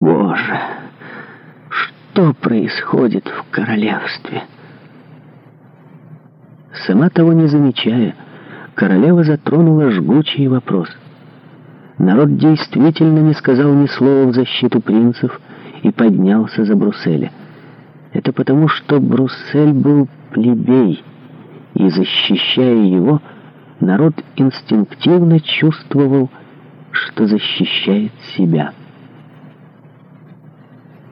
Боже, что происходит в королевстве? Сама того не замечая, королева затронула жгучий вопрос. Народ действительно не сказал ни слова в защиту принцев и поднялся за Брусселя. Это потому, что Бруссель был плебей, и, защищая его, народ инстинктивно чувствовал, что защищает себя.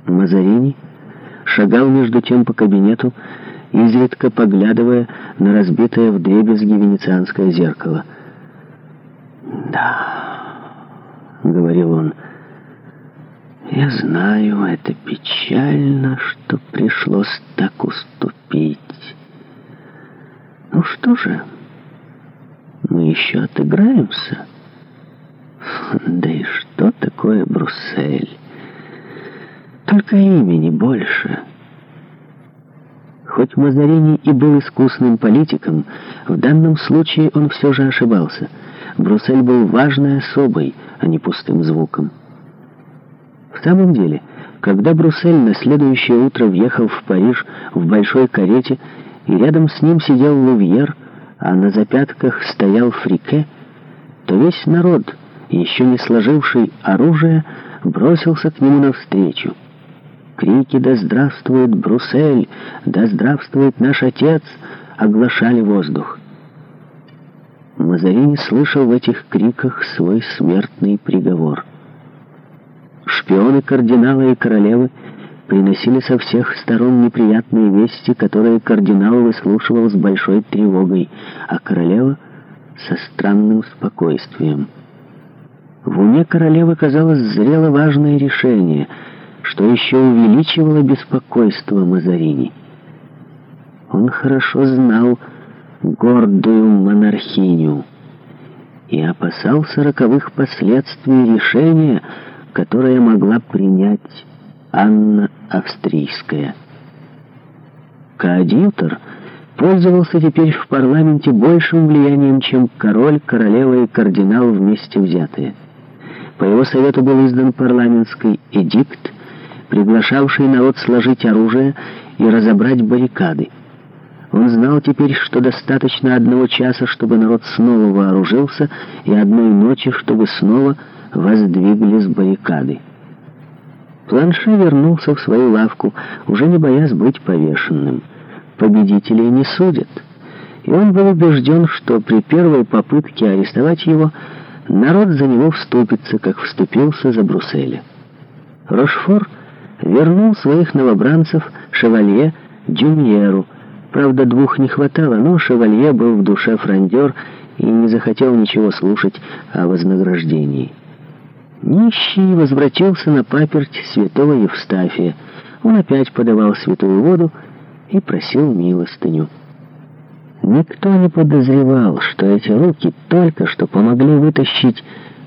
Мазарини шагал между тем по кабинету, изредка поглядывая на разбитое вдребезги венецианское зеркало. «Да», — говорил он, — «я знаю, это печально, что пришлось так уступить. Ну что же, мы еще отыграемся? Да и что такое Бруссель?» Только имени больше. Хоть Мазарини и был искусным политиком, в данном случае он все же ошибался. Бруссель был важной особой, а не пустым звуком. В самом деле, когда Бруссель на следующее утро въехал в Париж в большой карете, и рядом с ним сидел Лувьер, а на запятках стоял Фрике, то весь народ, еще не сложивший оружие, бросился к нему навстречу. Крики «Да здравствует Брюссель, Да здравствует наш отец!» оглашали воздух. Мазарини слышал в этих криках свой смертный приговор. Шпионы кардинала и королевы приносили со всех сторон неприятные вести, которые кардинал выслушивал с большой тревогой, а королева — со странным спокойствием. В уме королевы, казалось, зрело важное решение — что еще увеличивало беспокойство Мазарини. Он хорошо знал гордую монархиню и опасался роковых последствий решения, которое могла принять Анна Австрийская. Коадьютор пользовался теперь в парламенте большим влиянием, чем король, королева и кардинал вместе взятые. По его совету был издан парламентский эдикт, приглашавший народ сложить оружие и разобрать баррикады. Он знал теперь, что достаточно одного часа, чтобы народ снова вооружился, и одной ночи, чтобы снова воздвиглись баррикады. Планше вернулся в свою лавку, уже не боясь быть повешенным. Победителей не судят. И он был убежден, что при первой попытке арестовать его, народ за него вступится, как вступился за Брусселя. Рошфор — вернул своих новобранцев шевалье Дюньеру. Правда, двух не хватало, но шевалье был в душе фрондер и не захотел ничего слушать о вознаграждении. Нищий возвратился на паперть святого Евстафия. Он опять подавал святую воду и просил милостыню. Никто не подозревал, что эти руки только что помогли вытащить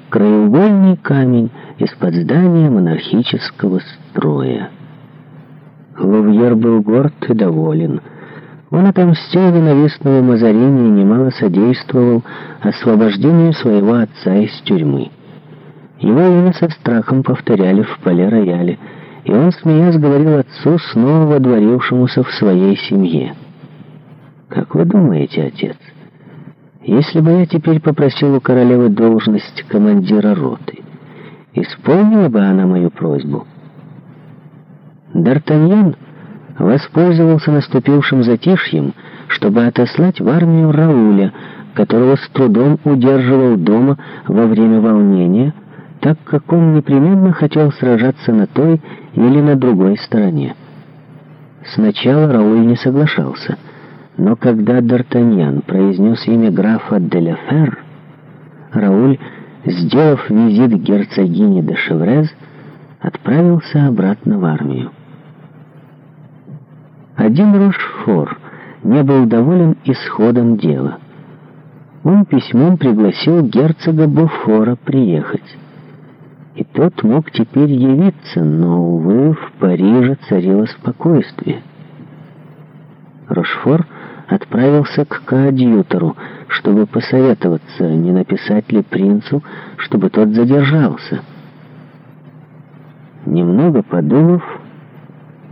краеугольный камень из-под здания монархического строя. Лувьер был горд и доволен. Он отомстил ненавистного Мазарини и немало содействовал освобождению своего отца из тюрьмы. Его имя со страхом повторяли в поле-рояле, и он, смеясь, говорил отцу, снова водворившемуся в своей семье. «Как вы думаете, отец?» Если бы я теперь попросил у королевы должность командира роты, исполнила бы она мою просьбу? Д'Артаньян воспользовался наступившим затишьем, чтобы отослать в армию Рауля, которого с трудом удерживал дома во время волнения, так как он непременно хотел сражаться на той или на другой стороне. Сначала Рауль не соглашался — но когда Д'Артаньян произнес имя графа Деляфер, Рауль, сделав визит герцогине де Шеврез, отправился обратно в армию. Один Рошфор не был доволен исходом дела. Он письмом пригласил герцога Буфора приехать. И тот мог теперь явиться, но, увы, в Париже царило спокойствие. Рошфор — отправился к коадьютору, чтобы посоветоваться, не написать ли принцу, чтобы тот задержался. Немного подумав,